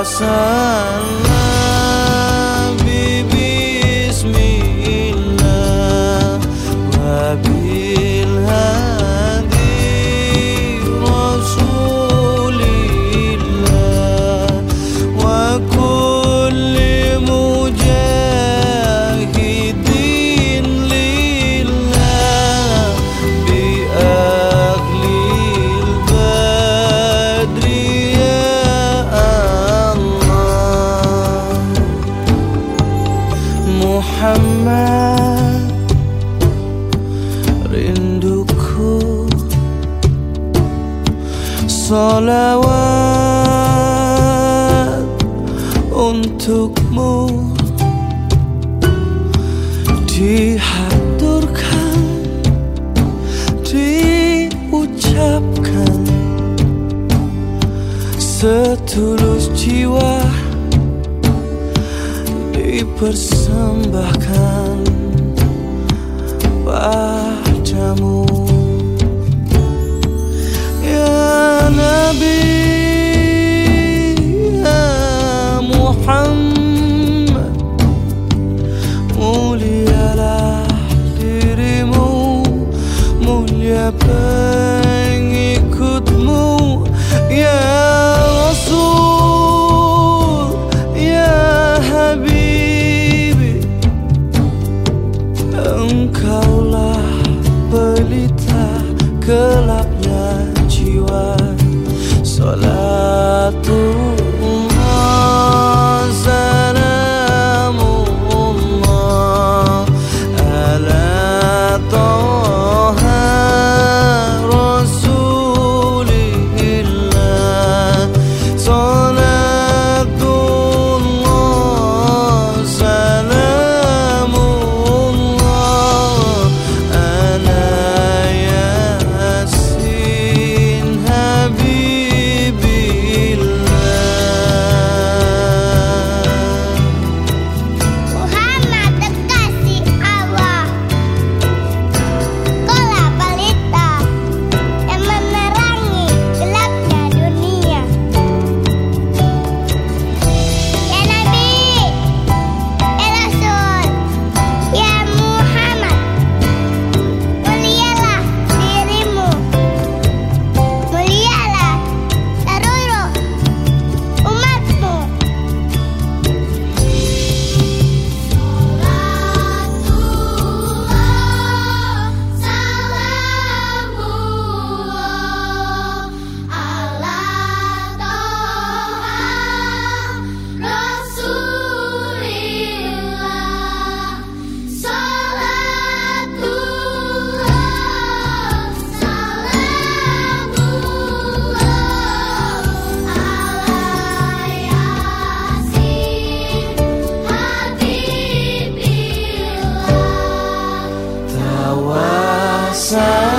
فوصلنا Salawat untukmu. Dihaturkan Diucapkan Setulus jiwa Dipersembahkan Padamu Ya pengikutmu Ya kawasan.